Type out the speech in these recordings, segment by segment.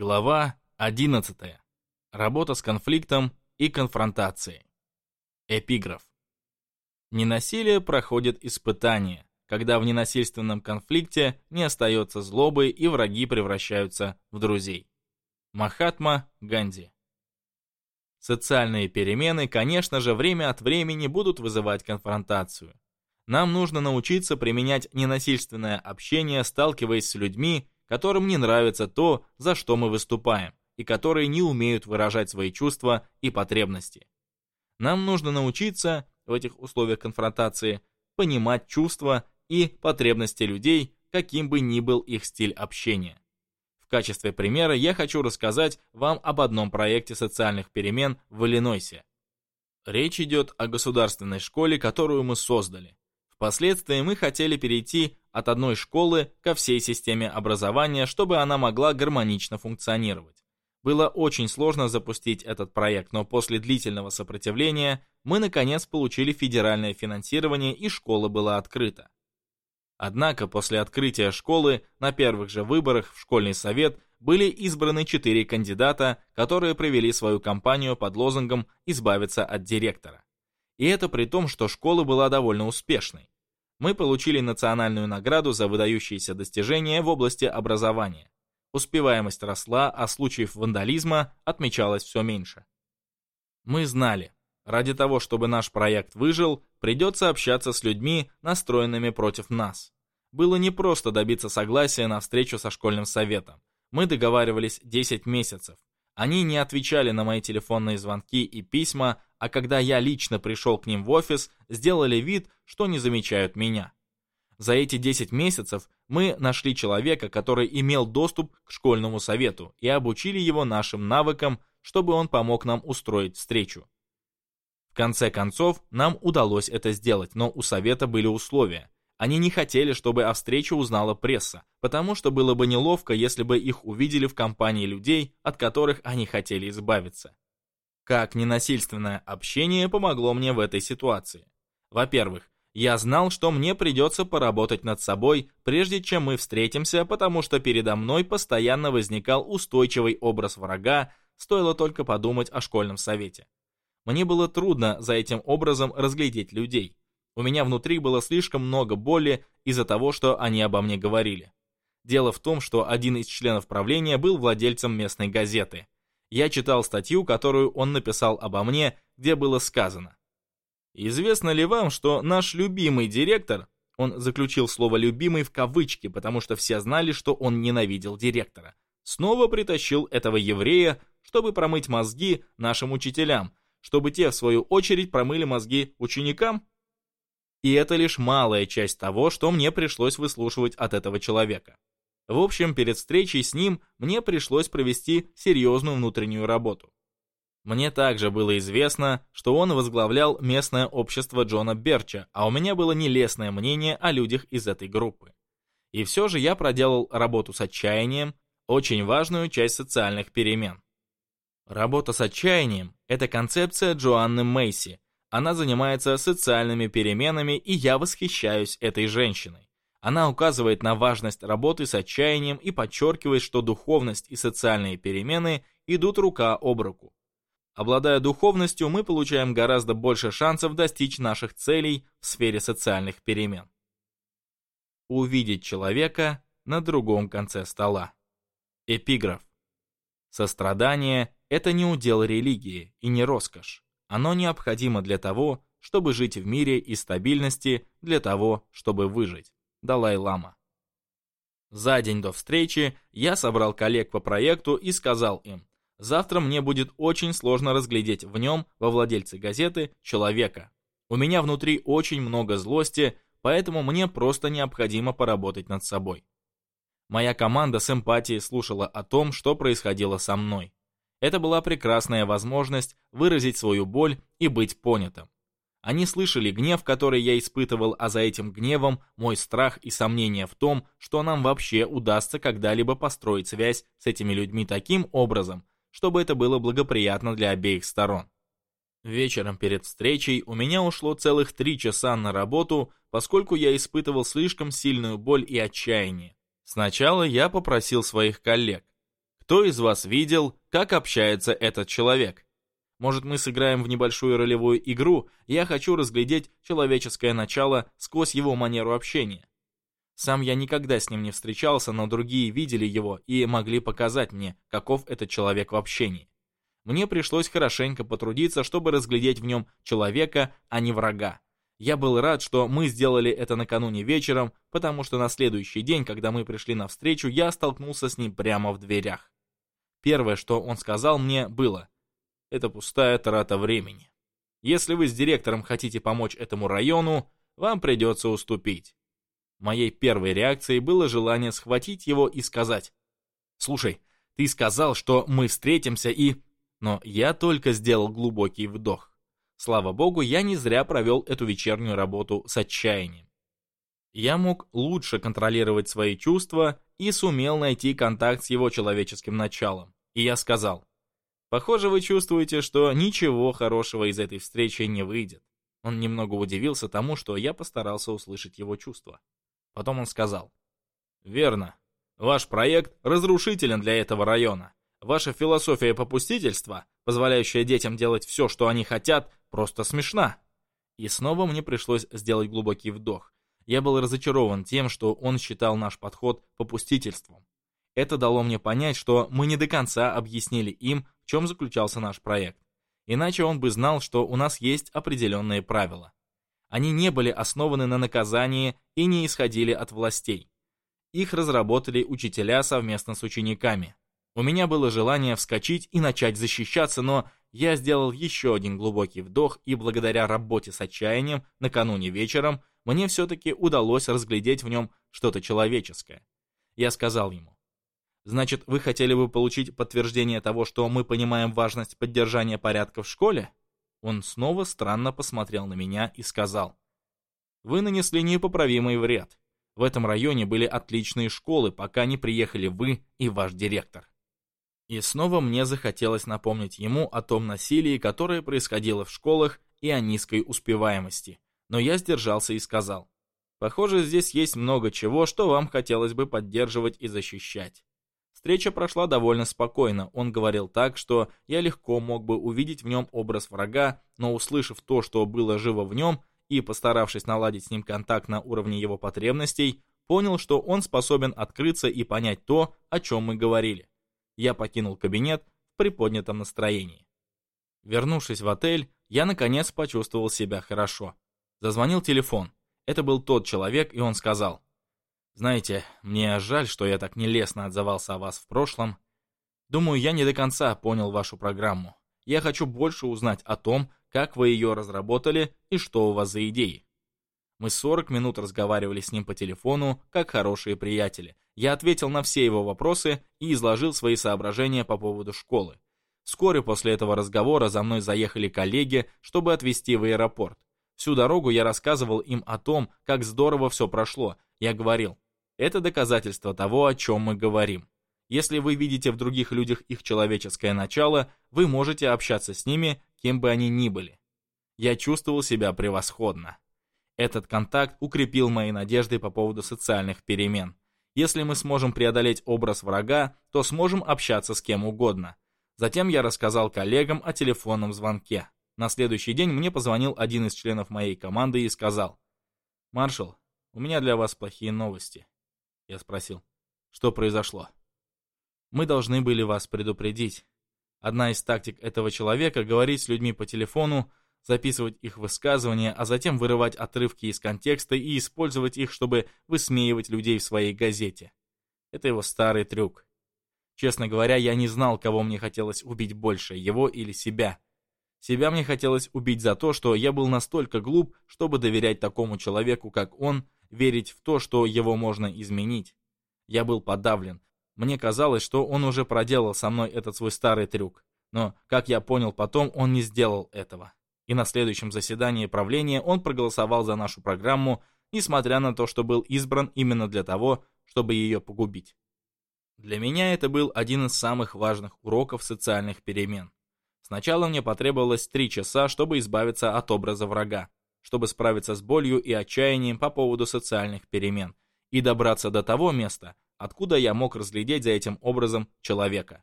Глава 11. Работа с конфликтом и конфронтацией. Эпиграф. Ненасилие проходит испытание, когда в ненасильственном конфликте не остается злобы и враги превращаются в друзей. Махатма Ганди. Социальные перемены, конечно же, время от времени будут вызывать конфронтацию. Нам нужно научиться применять ненасильственное общение, сталкиваясь с людьми, которым не нравится то, за что мы выступаем, и которые не умеют выражать свои чувства и потребности. Нам нужно научиться в этих условиях конфронтации понимать чувства и потребности людей, каким бы ни был их стиль общения. В качестве примера я хочу рассказать вам об одном проекте социальных перемен в Иллинойсе. Речь идет о государственной школе, которую мы создали. Впоследствии мы хотели перейти от одной школы ко всей системе образования, чтобы она могла гармонично функционировать. Было очень сложно запустить этот проект, но после длительного сопротивления мы наконец получили федеральное финансирование и школа была открыта. Однако после открытия школы на первых же выборах в школьный совет были избраны четыре кандидата, которые провели свою кампанию под лозунгом «избавиться от директора». И это при том, что школа была довольно успешной мы получили национальную награду за выдающиеся достижения в области образования. Успеваемость росла, а случаев вандализма отмечалось все меньше. Мы знали, ради того, чтобы наш проект выжил, придется общаться с людьми, настроенными против нас. Было непросто добиться согласия на встречу со школьным советом. Мы договаривались 10 месяцев. Они не отвечали на мои телефонные звонки и письма, а когда я лично пришел к ним в офис, сделали вид, что не замечают меня. За эти 10 месяцев мы нашли человека, который имел доступ к школьному совету и обучили его нашим навыкам, чтобы он помог нам устроить встречу. В конце концов, нам удалось это сделать, но у совета были условия. Они не хотели, чтобы о встрече узнала пресса, потому что было бы неловко, если бы их увидели в компании людей, от которых они хотели избавиться. Как ненасильственное общение помогло мне в этой ситуации? Во-первых, я знал, что мне придется поработать над собой, прежде чем мы встретимся, потому что передо мной постоянно возникал устойчивый образ врага, стоило только подумать о школьном совете. Мне было трудно за этим образом разглядеть людей. У меня внутри было слишком много боли из-за того, что они обо мне говорили. Дело в том, что один из членов правления был владельцем местной газеты – я читал статью, которую он написал обо мне, где было сказано. «Известно ли вам, что наш любимый директор...» Он заключил слово «любимый» в кавычки, потому что все знали, что он ненавидел директора. Снова притащил этого еврея, чтобы промыть мозги нашим учителям, чтобы те, в свою очередь, промыли мозги ученикам. И это лишь малая часть того, что мне пришлось выслушивать от этого человека. В общем, перед встречей с ним мне пришлось провести серьезную внутреннюю работу. Мне также было известно, что он возглавлял местное общество Джона Берча, а у меня было нелестное мнение о людях из этой группы. И все же я проделал работу с отчаянием, очень важную часть социальных перемен. Работа с отчаянием – это концепция Джоанны Мейси. Она занимается социальными переменами, и я восхищаюсь этой женщиной. Она указывает на важность работы с отчаянием и подчеркивает, что духовность и социальные перемены идут рука об руку. Обладая духовностью, мы получаем гораздо больше шансов достичь наших целей в сфере социальных перемен. Увидеть человека на другом конце стола. Эпиграф. Сострадание – это не удел религии и не роскошь. Оно необходимо для того, чтобы жить в мире и стабильности, для того, чтобы выжить. Далай-Лама. За день до встречи я собрал коллег по проекту и сказал им, завтра мне будет очень сложно разглядеть в нем, во владельце газеты, человека. У меня внутри очень много злости, поэтому мне просто необходимо поработать над собой. Моя команда с эмпатией слушала о том, что происходило со мной. Это была прекрасная возможность выразить свою боль и быть понятым. Они слышали гнев, который я испытывал, а за этим гневом мой страх и сомнение в том, что нам вообще удастся когда-либо построить связь с этими людьми таким образом, чтобы это было благоприятно для обеих сторон. Вечером перед встречей у меня ушло целых три часа на работу, поскольку я испытывал слишком сильную боль и отчаяние. Сначала я попросил своих коллег. Кто из вас видел, как общается этот человек? Может, мы сыграем в небольшую ролевую игру, я хочу разглядеть человеческое начало сквозь его манеру общения. Сам я никогда с ним не встречался, но другие видели его и могли показать мне, каков этот человек в общении. Мне пришлось хорошенько потрудиться, чтобы разглядеть в нем человека, а не врага. Я был рад, что мы сделали это накануне вечером, потому что на следующий день, когда мы пришли на встречу, я столкнулся с ним прямо в дверях. Первое, что он сказал мне, было это пустая трата времени. Если вы с директором хотите помочь этому району, вам придется уступить. Моей первой реакцией было желание схватить его и сказать, «Слушай, ты сказал, что мы встретимся и...» Но я только сделал глубокий вдох. Слава богу, я не зря провел эту вечернюю работу с отчаянием. Я мог лучше контролировать свои чувства и сумел найти контакт с его человеческим началом. И я сказал, Похоже, вы чувствуете, что ничего хорошего из этой встречи не выйдет. Он немного удивился тому, что я постарался услышать его чувства. Потом он сказал. «Верно. Ваш проект разрушителен для этого района. Ваша философия попустительства, позволяющая детям делать все, что они хотят, просто смешна». И снова мне пришлось сделать глубокий вдох. Я был разочарован тем, что он считал наш подход попустительством. Это дало мне понять, что мы не до конца объяснили им, в чем заключался наш проект. Иначе он бы знал, что у нас есть определенные правила. Они не были основаны на наказании и не исходили от властей. Их разработали учителя совместно с учениками. У меня было желание вскочить и начать защищаться, но я сделал еще один глубокий вдох, и благодаря работе с отчаянием накануне вечером мне все-таки удалось разглядеть в нем что-то человеческое. Я сказал ему, Значит, вы хотели бы получить подтверждение того, что мы понимаем важность поддержания порядка в школе? Он снова странно посмотрел на меня и сказал. Вы нанесли непоправимый вред. В этом районе были отличные школы, пока не приехали вы и ваш директор. И снова мне захотелось напомнить ему о том насилии, которое происходило в школах, и о низкой успеваемости. Но я сдержался и сказал. Похоже, здесь есть много чего, что вам хотелось бы поддерживать и защищать. Встреча прошла довольно спокойно, он говорил так, что я легко мог бы увидеть в нем образ врага, но услышав то, что было живо в нем, и постаравшись наладить с ним контакт на уровне его потребностей, понял, что он способен открыться и понять то, о чем мы говорили. Я покинул кабинет в приподнятом настроении. Вернувшись в отель, я наконец почувствовал себя хорошо. Зазвонил телефон. Это был тот человек, и он сказал – знаете, мне жаль, что я так нелестно отзывался о вас в прошлом. Думаю, я не до конца понял вашу программу. Я хочу больше узнать о том, как вы ее разработали и что у вас за идеи. Мы 40 минут разговаривали с ним по телефону, как хорошие приятели. Я ответил на все его вопросы и изложил свои соображения по поводу школы. Вскоре после этого разговора за мной заехали коллеги, чтобы отвезти в аэропорт. Всю дорогу я рассказывал им о том, как здорово все прошло. Я говорил, это доказательство того, о чем мы говорим. Если вы видите в других людях их человеческое начало, вы можете общаться с ними, кем бы они ни были. Я чувствовал себя превосходно. Этот контакт укрепил мои надежды по поводу социальных перемен. Если мы сможем преодолеть образ врага, то сможем общаться с кем угодно. Затем я рассказал коллегам о телефонном звонке. На следующий день мне позвонил один из членов моей команды и сказал, «Маршал, у меня для вас плохие новости». Я спросил, «Что произошло?» «Мы должны были вас предупредить. Одна из тактик этого человека — говорить с людьми по телефону, записывать их высказывания, а затем вырывать отрывки из контекста и использовать их, чтобы высмеивать людей в своей газете. Это его старый трюк. Честно говоря, я не знал, кого мне хотелось убить больше, его или себя. Себя мне хотелось убить за то, что я был настолько глуп, чтобы доверять такому человеку, как он, верить в то, что его можно изменить. Я был подавлен. Мне казалось, что он уже проделал со мной этот свой старый трюк. Но, как я понял потом, он не сделал этого. И на следующем заседании правления он проголосовал за нашу программу, несмотря на то, что был избран именно для того, чтобы ее погубить. Для меня это был один из самых важных уроков социальных перемен. Сначала мне потребовалось три часа, чтобы избавиться от образа врага, чтобы справиться с болью и отчаянием по поводу социальных перемен и добраться до того места, откуда я мог разглядеть за этим образом человека.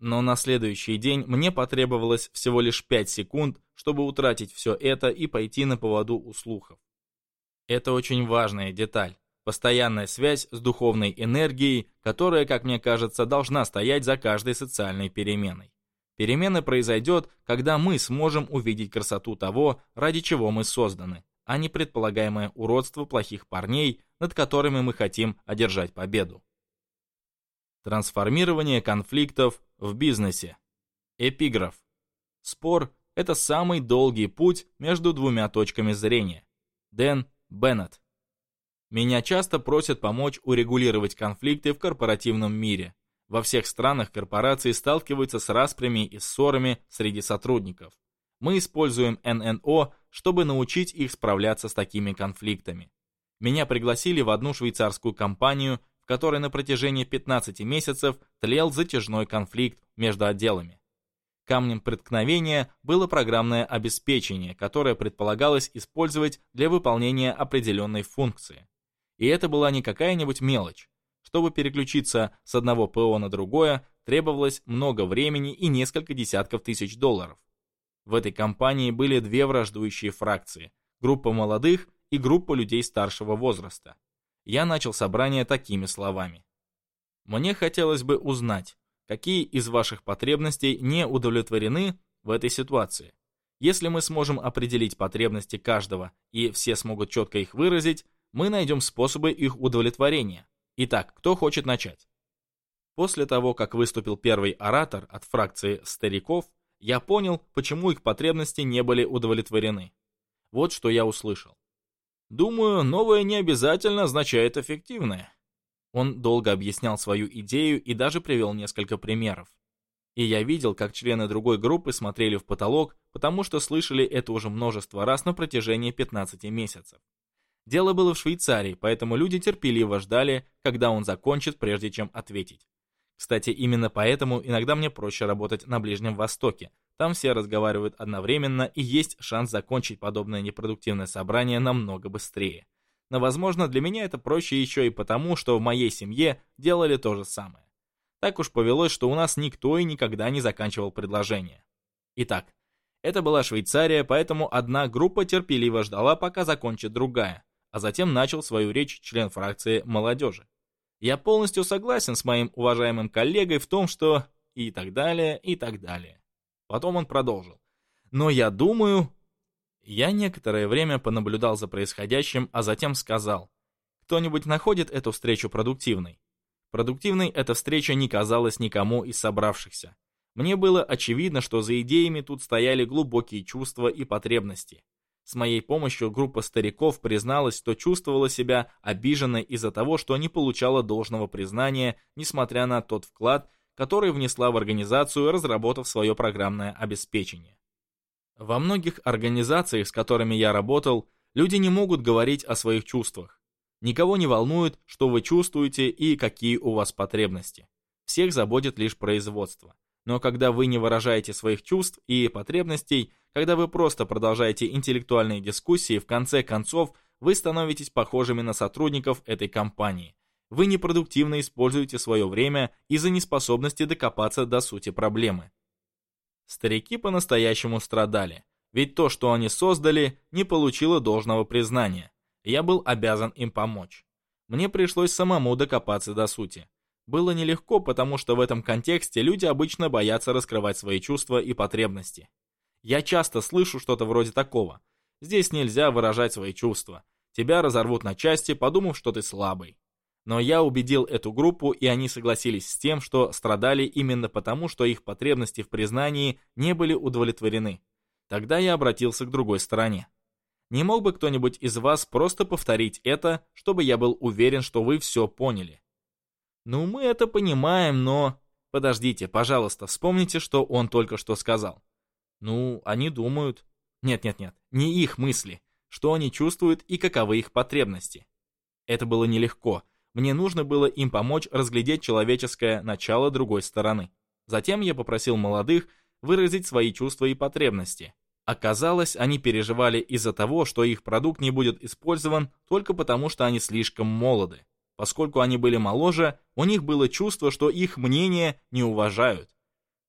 Но на следующий день мне потребовалось всего лишь пять секунд, чтобы утратить все это и пойти на поводу у слухов. Это очень важная деталь. Постоянная связь с духовной энергией, которая, как мне кажется, должна стоять за каждой социальной переменой. Перемена произойдет, когда мы сможем увидеть красоту того, ради чего мы созданы, а не предполагаемое уродство плохих парней, над которыми мы хотим одержать победу. Трансформирование конфликтов в бизнесе. Эпиграф. Спор – это самый долгий путь между двумя точками зрения. Дэн Беннет. Меня часто просят помочь урегулировать конфликты в корпоративном мире – во всех странах корпорации сталкиваются с распрями и ссорами среди сотрудников. Мы используем ННО, чтобы научить их справляться с такими конфликтами. Меня пригласили в одну швейцарскую компанию, в которой на протяжении 15 месяцев тлел затяжной конфликт между отделами. Камнем преткновения было программное обеспечение, которое предполагалось использовать для выполнения определенной функции. И это была не какая-нибудь мелочь. Чтобы переключиться с одного ПО на другое, требовалось много времени и несколько десятков тысяч долларов. В этой компании были две враждующие фракции – группа молодых и группа людей старшего возраста. Я начал собрание такими словами. Мне хотелось бы узнать, какие из ваших потребностей не удовлетворены в этой ситуации. Если мы сможем определить потребности каждого и все смогут четко их выразить, мы найдем способы их удовлетворения. Итак, кто хочет начать? После того, как выступил первый оратор от фракции стариков, я понял, почему их потребности не были удовлетворены. Вот что я услышал. Думаю, новое не обязательно означает эффективное. Он долго объяснял свою идею и даже привел несколько примеров. И я видел, как члены другой группы смотрели в потолок, потому что слышали это уже множество раз на протяжении 15 месяцев. Дело было в Швейцарии, поэтому люди терпеливо ждали, когда он закончит, прежде чем ответить. Кстати, именно поэтому иногда мне проще работать на Ближнем Востоке. Там все разговаривают одновременно и есть шанс закончить подобное непродуктивное собрание намного быстрее. Но, возможно, для меня это проще еще и потому, что в моей семье делали то же самое. Так уж повелось, что у нас никто и никогда не заканчивал предложение. Итак, это была Швейцария, поэтому одна группа терпеливо ждала, пока закончит другая а затем начал свою речь член фракции молодежи. Я полностью согласен с моим уважаемым коллегой в том, что... И так далее, и так далее. Потом он продолжил. Но я думаю... Я некоторое время понаблюдал за происходящим, а затем сказал. Кто-нибудь находит эту встречу продуктивной? Продуктивной эта встреча не казалась никому из собравшихся. Мне было очевидно, что за идеями тут стояли глубокие чувства и потребности. С моей помощью группа стариков призналась, что чувствовала себя обиженной из-за того, что не получала должного признания, несмотря на тот вклад, который внесла в организацию, разработав свое программное обеспечение. Во многих организациях, с которыми я работал, люди не могут говорить о своих чувствах. Никого не волнует, что вы чувствуете и какие у вас потребности. Всех заботит лишь производство. Но когда вы не выражаете своих чувств и потребностей, когда вы просто продолжаете интеллектуальные дискуссии, в конце концов вы становитесь похожими на сотрудников этой компании. Вы непродуктивно используете свое время из-за неспособности докопаться до сути проблемы. Старики по-настоящему страдали, ведь то, что они создали, не получило должного признания. Я был обязан им помочь. Мне пришлось самому докопаться до сути. Было нелегко, потому что в этом контексте люди обычно боятся раскрывать свои чувства и потребности. Я часто слышу что-то вроде такого. Здесь нельзя выражать свои чувства. Тебя разорвут на части, подумав, что ты слабый. Но я убедил эту группу, и они согласились с тем, что страдали именно потому, что их потребности в признании не были удовлетворены. Тогда я обратился к другой стороне. Не мог бы кто-нибудь из вас просто повторить это, чтобы я был уверен, что вы все поняли? Ну, мы это понимаем, но... Подождите, пожалуйста, вспомните, что он только что сказал. Ну, они думают. Нет-нет-нет, не их мысли. Что они чувствуют и каковы их потребности. Это было нелегко. Мне нужно было им помочь разглядеть человеческое начало другой стороны. Затем я попросил молодых выразить свои чувства и потребности. Оказалось, они переживали из-за того, что их продукт не будет использован только потому, что они слишком молоды. Поскольку они были моложе, у них было чувство, что их мнение не уважают.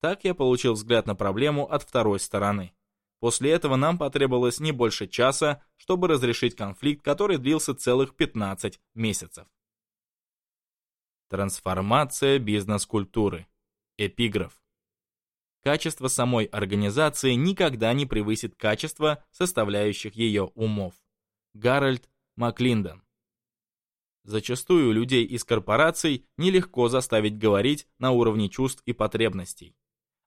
Так я получил взгляд на проблему от второй стороны. После этого нам потребовалось не больше часа, чтобы разрешить конфликт, который длился целых 15 месяцев. Трансформация бизнес-культуры. Эпиграф. Качество самой организации никогда не превысит качество составляющих ее умов. Гарольд Маклиндон. Зачастую людей из корпораций нелегко заставить говорить на уровне чувств и потребностей.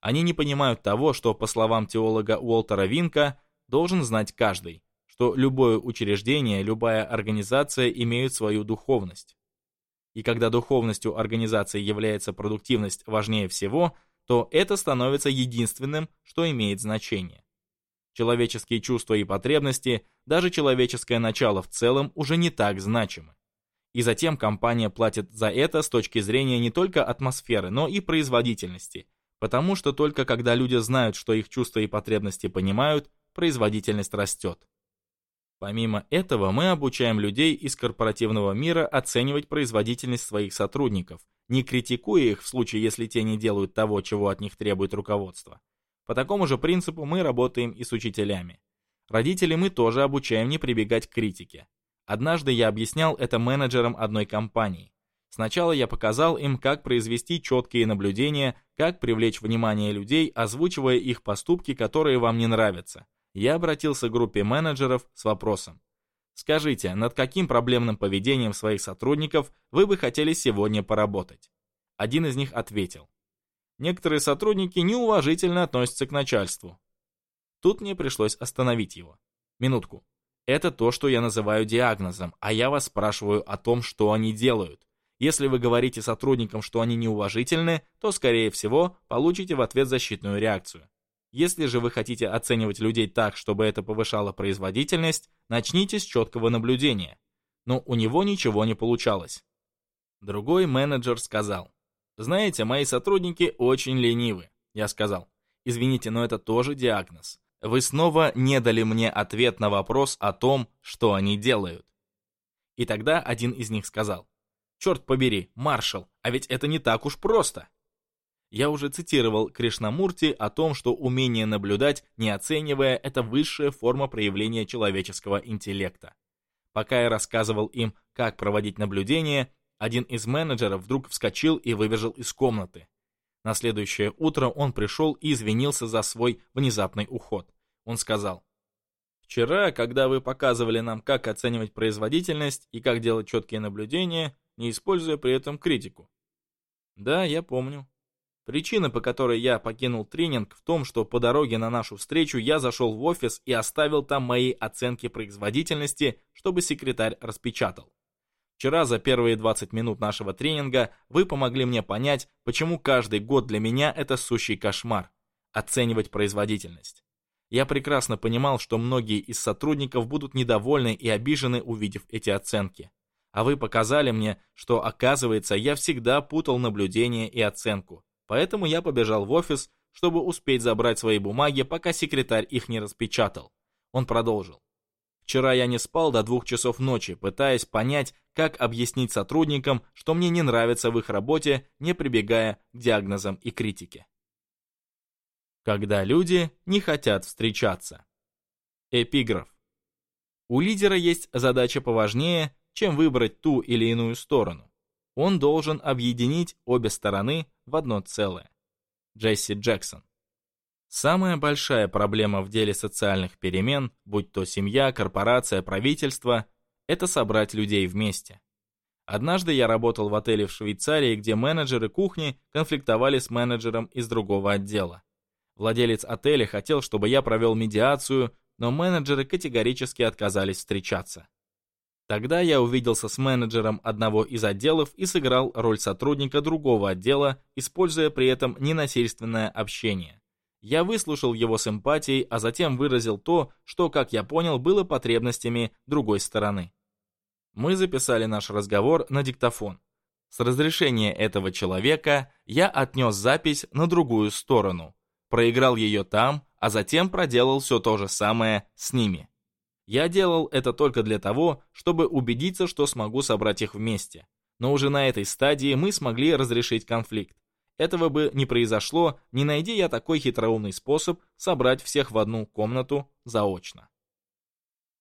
Они не понимают того, что, по словам теолога Уолтера Винка, должен знать каждый, что любое учреждение, любая организация имеют свою духовность. И когда духовностью организации является продуктивность важнее всего, то это становится единственным, что имеет значение. Человеческие чувства и потребности, даже человеческое начало в целом уже не так значимы и затем компания платит за это с точки зрения не только атмосферы, но и производительности. Потому что только когда люди знают, что их чувства и потребности понимают, производительность растет. Помимо этого, мы обучаем людей из корпоративного мира оценивать производительность своих сотрудников, не критикуя их в случае, если те не делают того, чего от них требует руководство. По такому же принципу мы работаем и с учителями. Родители мы тоже обучаем не прибегать к критике. Однажды я объяснял это менеджерам одной компании. Сначала я показал им, как произвести четкие наблюдения, как привлечь внимание людей, озвучивая их поступки, которые вам не нравятся. Я обратился к группе менеджеров с вопросом. Скажите, над каким проблемным поведением своих сотрудников вы бы хотели сегодня поработать? Один из них ответил. Некоторые сотрудники неуважительно относятся к начальству. Тут мне пришлось остановить его. Минутку. Это то, что я называю диагнозом, а я вас спрашиваю о том, что они делают. Если вы говорите сотрудникам, что они неуважительны, то, скорее всего, получите в ответ защитную реакцию. Если же вы хотите оценивать людей так, чтобы это повышало производительность, начните с четкого наблюдения. Но у него ничего не получалось. Другой менеджер сказал, «Знаете, мои сотрудники очень ленивы». Я сказал, «Извините, но это тоже диагноз вы снова не дали мне ответ на вопрос о том, что они делают. И тогда один из них сказал, «Черт побери, маршал, а ведь это не так уж просто!» Я уже цитировал Кришнамурти о том, что умение наблюдать, не оценивая, это высшая форма проявления человеческого интеллекта. Пока я рассказывал им, как проводить наблюдение, один из менеджеров вдруг вскочил и выбежал из комнаты. На следующее утро он пришел и извинился за свой внезапный уход. Он сказал, «Вчера, когда вы показывали нам, как оценивать производительность и как делать четкие наблюдения, не используя при этом критику». «Да, я помню», Причина, по которой я покинул тренинг, в том, что по дороге на нашу встречу я зашел в офис и оставил там мои оценки производительности, чтобы секретарь распечатал. Вчера за первые 20 минут нашего тренинга вы помогли мне понять, почему каждый год для меня это сущий кошмар – оценивать производительность. Я прекрасно понимал, что многие из сотрудников будут недовольны и обижены, увидев эти оценки. А вы показали мне, что, оказывается, я всегда путал наблюдение и оценку. Поэтому я побежал в офис, чтобы успеть забрать свои бумаги, пока секретарь их не распечатал. Он продолжил. Вчера я не спал до двух часов ночи, пытаясь понять, как объяснить сотрудникам, что мне не нравится в их работе, не прибегая к диагнозам и критике когда люди не хотят встречаться. Эпиграф. У лидера есть задача поважнее, чем выбрать ту или иную сторону. Он должен объединить обе стороны в одно целое. Джесси Джексон. Самая большая проблема в деле социальных перемен, будь то семья, корпорация, правительство, это собрать людей вместе. Однажды я работал в отеле в Швейцарии, где менеджеры кухни конфликтовали с менеджером из другого отдела. Владелец отеля хотел, чтобы я провел медиацию, но менеджеры категорически отказались встречаться. Тогда я увиделся с менеджером одного из отделов и сыграл роль сотрудника другого отдела, используя при этом ненасильственное общение. Я выслушал его с эмпатией, а затем выразил то, что, как я понял, было потребностями другой стороны. Мы записали наш разговор на диктофон. С разрешения этого человека я отнес запись на другую сторону, проиграл ее там, а затем проделал все то же самое с ними. Я делал это только для того, чтобы убедиться, что смогу собрать их вместе. Но уже на этой стадии мы смогли разрешить конфликт. Этого бы не произошло, не найди я такой хитроумный способ собрать всех в одну комнату заочно.